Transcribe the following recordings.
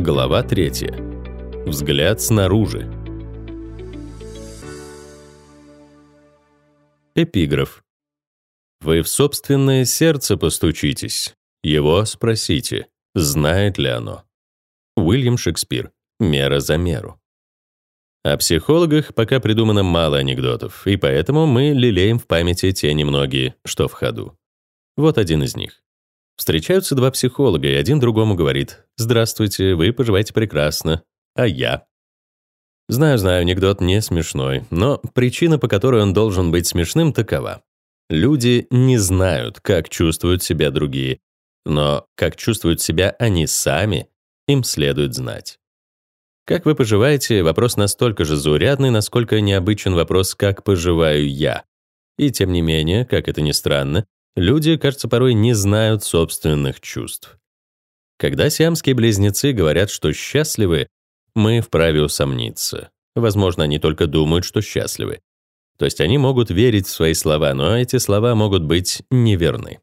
Глава 3. Взгляд снаружи. Эпиграф. Вы в собственное сердце постучитесь, его спросите, знает ли оно. Уильям Шекспир. Мера за меру. О психологах пока придумано мало анекдотов, и поэтому мы лелеем в памяти те немногие, что в ходу. Вот один из них. Встречаются два психолога, и один другому говорит «Здравствуйте, вы поживаете прекрасно, а я?» Знаю, знаю, анекдот не смешной, но причина, по которой он должен быть смешным, такова. Люди не знают, как чувствуют себя другие, но как чувствуют себя они сами, им следует знать. Как вы поживаете, вопрос настолько же заурядный, насколько необычен вопрос «как поживаю я?». И тем не менее, как это ни странно, Люди, кажется, порой не знают собственных чувств. Когда сиамские близнецы говорят, что счастливы, мы вправе усомниться. Возможно, они только думают, что счастливы. То есть они могут верить в свои слова, но эти слова могут быть неверны.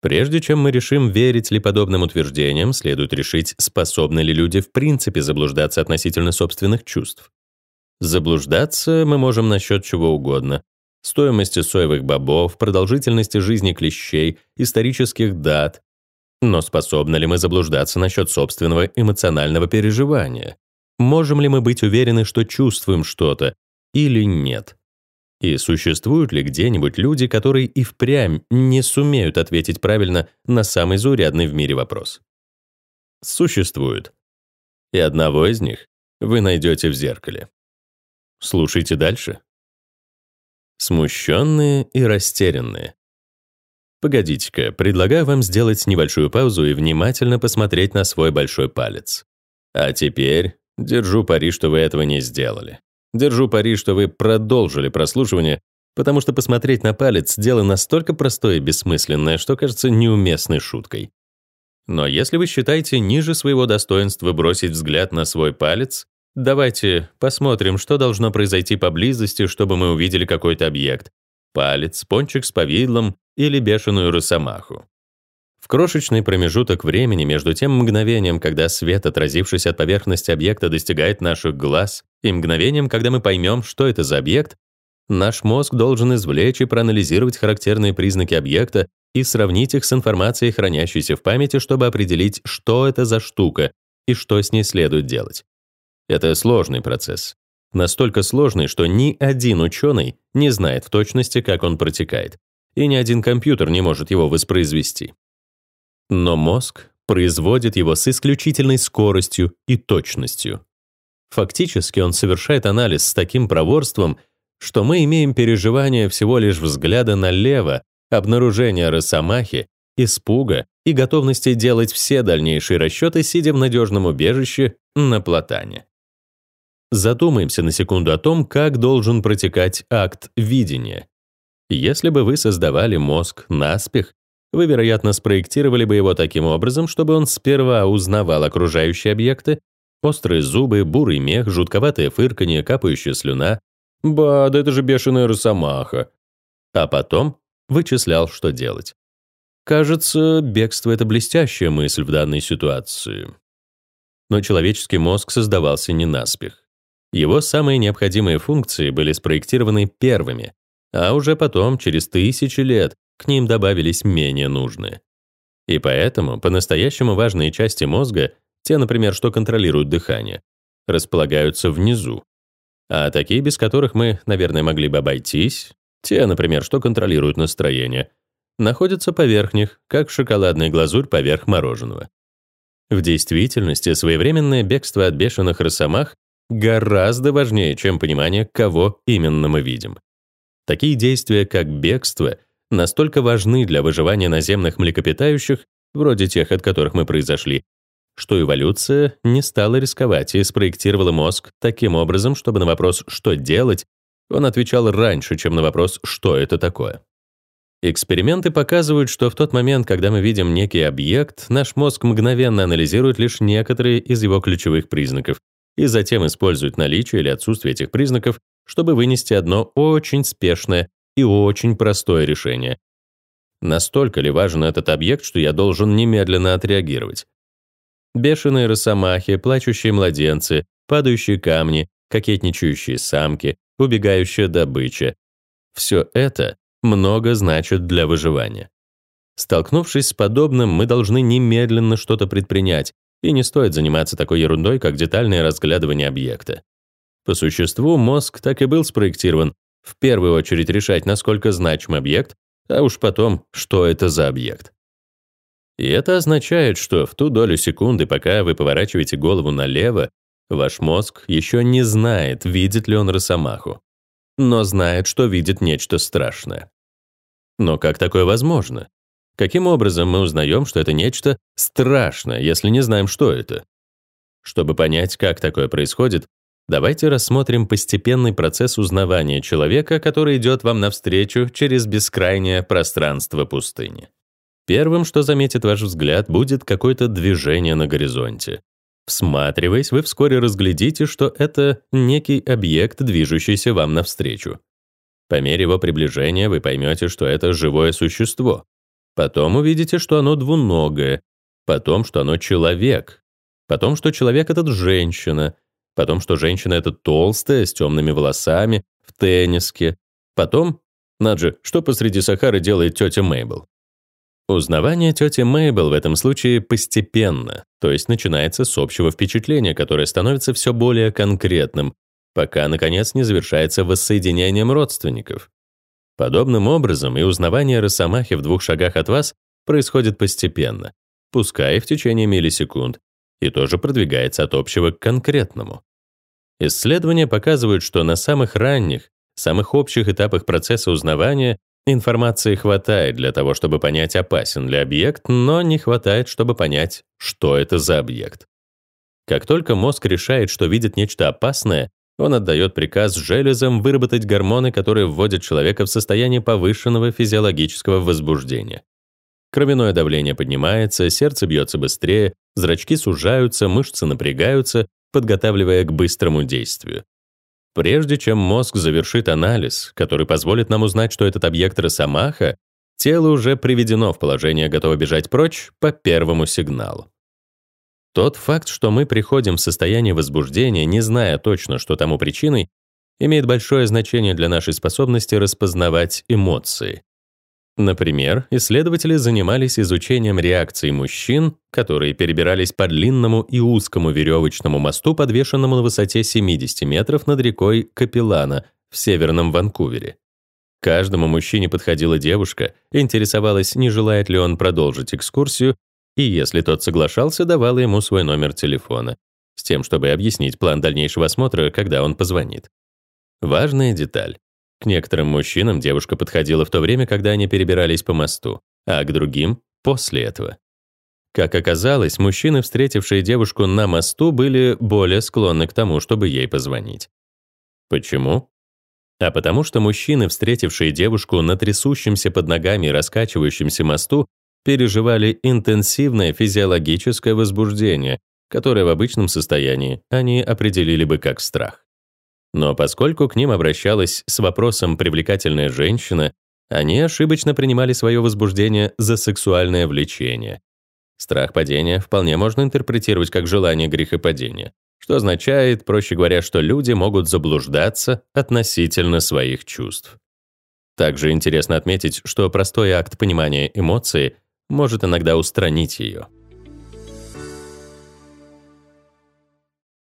Прежде чем мы решим, верить ли подобным утверждениям, следует решить, способны ли люди в принципе заблуждаться относительно собственных чувств. Заблуждаться мы можем насчет чего угодно, стоимости соевых бобов, продолжительности жизни клещей, исторических дат. Но способны ли мы заблуждаться насчет собственного эмоционального переживания? Можем ли мы быть уверены, что чувствуем что-то или нет? И существуют ли где-нибудь люди, которые и впрямь не сумеют ответить правильно на самый заурядный в мире вопрос? Существуют. И одного из них вы найдете в зеркале. Слушайте дальше смущенные и растерянные. Погодите-ка, предлагаю вам сделать небольшую паузу и внимательно посмотреть на свой большой палец. А теперь держу пари, что вы этого не сделали. Держу пари, что вы продолжили прослушивание, потому что посмотреть на палец — дело настолько простое и бессмысленное, что кажется неуместной шуткой. Но если вы считаете ниже своего достоинства бросить взгляд на свой палец, Давайте посмотрим, что должно произойти поблизости, чтобы мы увидели какой-то объект. Палец, пончик с повидлом или бешеную росомаху. В крошечный промежуток времени между тем мгновением, когда свет, отразившись от поверхности объекта, достигает наших глаз, и мгновением, когда мы поймем, что это за объект, наш мозг должен извлечь и проанализировать характерные признаки объекта и сравнить их с информацией, хранящейся в памяти, чтобы определить, что это за штука и что с ней следует делать. Это сложный процесс. Настолько сложный, что ни один ученый не знает в точности, как он протекает, и ни один компьютер не может его воспроизвести. Но мозг производит его с исключительной скоростью и точностью. Фактически он совершает анализ с таким проворством, что мы имеем переживание всего лишь взгляда налево, обнаружения росомахи, испуга и готовности делать все дальнейшие расчеты, сидя в надежном убежище на платане. Задумаемся на секунду о том, как должен протекать акт видения. Если бы вы создавали мозг наспех, вы, вероятно, спроектировали бы его таким образом, чтобы он сперва узнавал окружающие объекты, острые зубы, бурый мех, жутковатое фырканье, капающая слюна. Ба, да это же бешеная росомаха. А потом вычислял, что делать. Кажется, бегство — это блестящая мысль в данной ситуации. Но человеческий мозг создавался не наспех. Его самые необходимые функции были спроектированы первыми, а уже потом, через тысячи лет, к ним добавились менее нужные. И поэтому по-настоящему важные части мозга, те, например, что контролируют дыхание, располагаются внизу. А такие, без которых мы, наверное, могли бы обойтись, те, например, что контролируют настроение, находятся поверх них, как шоколадная глазурь поверх мороженого. В действительности своевременное бегство от бешеных росомах гораздо важнее, чем понимание, кого именно мы видим. Такие действия, как бегство, настолько важны для выживания наземных млекопитающих, вроде тех, от которых мы произошли, что эволюция не стала рисковать и спроектировала мозг таким образом, чтобы на вопрос «что делать?» он отвечал раньше, чем на вопрос «что это такое?». Эксперименты показывают, что в тот момент, когда мы видим некий объект, наш мозг мгновенно анализирует лишь некоторые из его ключевых признаков, и затем используют наличие или отсутствие этих признаков, чтобы вынести одно очень спешное и очень простое решение. Настолько ли важен этот объект, что я должен немедленно отреагировать? Бешеные росомахи, плачущие младенцы, падающие камни, кокетничающие самки, убегающая добыча. Все это много значит для выживания. Столкнувшись с подобным, мы должны немедленно что-то предпринять, и не стоит заниматься такой ерундой, как детальное разглядывание объекта. По существу, мозг так и был спроектирован в первую очередь решать, насколько значим объект, а уж потом, что это за объект. И это означает, что в ту долю секунды, пока вы поворачиваете голову налево, ваш мозг еще не знает, видит ли он росомаху, но знает, что видит нечто страшное. Но как такое возможно? Каким образом мы узнаем, что это нечто страшное, если не знаем, что это? Чтобы понять, как такое происходит, давайте рассмотрим постепенный процесс узнавания человека, который идет вам навстречу через бескрайнее пространство пустыни. Первым, что заметит ваш взгляд, будет какое-то движение на горизонте. Всматриваясь, вы вскоре разглядите, что это некий объект, движущийся вам навстречу. По мере его приближения вы поймете, что это живое существо. Потом увидите, что оно двуногое. Потом, что оно человек. Потом, что человек этот женщина. Потом, что женщина эта толстая, с темными волосами, в тенниске. Потом, Наджи, что посреди Сахары делает тетя Мейбл? Узнавание тети Мейбл в этом случае постепенно, то есть начинается с общего впечатления, которое становится все более конкретным, пока, наконец, не завершается воссоединением родственников. Подобным образом и узнавание Росомахи в двух шагах от вас происходит постепенно, пускай в течение миллисекунд, и тоже продвигается от общего к конкретному. Исследования показывают, что на самых ранних, самых общих этапах процесса узнавания Информации хватает для того, чтобы понять, опасен ли объект, но не хватает, чтобы понять, что это за объект. Как только мозг решает, что видит нечто опасное, он отдает приказ железам выработать гормоны, которые вводят человека в состояние повышенного физиологического возбуждения. Кровяное давление поднимается, сердце бьется быстрее, зрачки сужаются, мышцы напрягаются, подготавливая к быстрому действию. Прежде чем мозг завершит анализ, который позволит нам узнать, что этот объект росомаха, тело уже приведено в положение готово бежать прочь по первому сигналу. Тот факт, что мы приходим в состояние возбуждения, не зная точно, что тому причиной, имеет большое значение для нашей способности распознавать эмоции. Например, исследователи занимались изучением реакций мужчин, которые перебирались по длинному и узкому веревочному мосту, подвешенному на высоте 70 метров над рекой Капилана в северном Ванкувере. Каждому мужчине подходила девушка, интересовалась, не желает ли он продолжить экскурсию, и если тот соглашался, давала ему свой номер телефона, с тем, чтобы объяснить план дальнейшего осмотра, когда он позвонит. Важная деталь. К некоторым мужчинам девушка подходила в то время, когда они перебирались по мосту, а к другим — после этого. Как оказалось, мужчины, встретившие девушку на мосту, были более склонны к тому, чтобы ей позвонить. Почему? А потому что мужчины, встретившие девушку на трясущемся под ногами и раскачивающемся мосту, переживали интенсивное физиологическое возбуждение, которое в обычном состоянии они определили бы как страх. Но поскольку к ним обращалась с вопросом привлекательная женщина, они ошибочно принимали свое возбуждение за сексуальное влечение. Страх падения вполне можно интерпретировать как желание грехопадения, что означает, проще говоря, что люди могут заблуждаться относительно своих чувств. Также интересно отметить, что простой акт понимания эмоции может иногда устранить ее.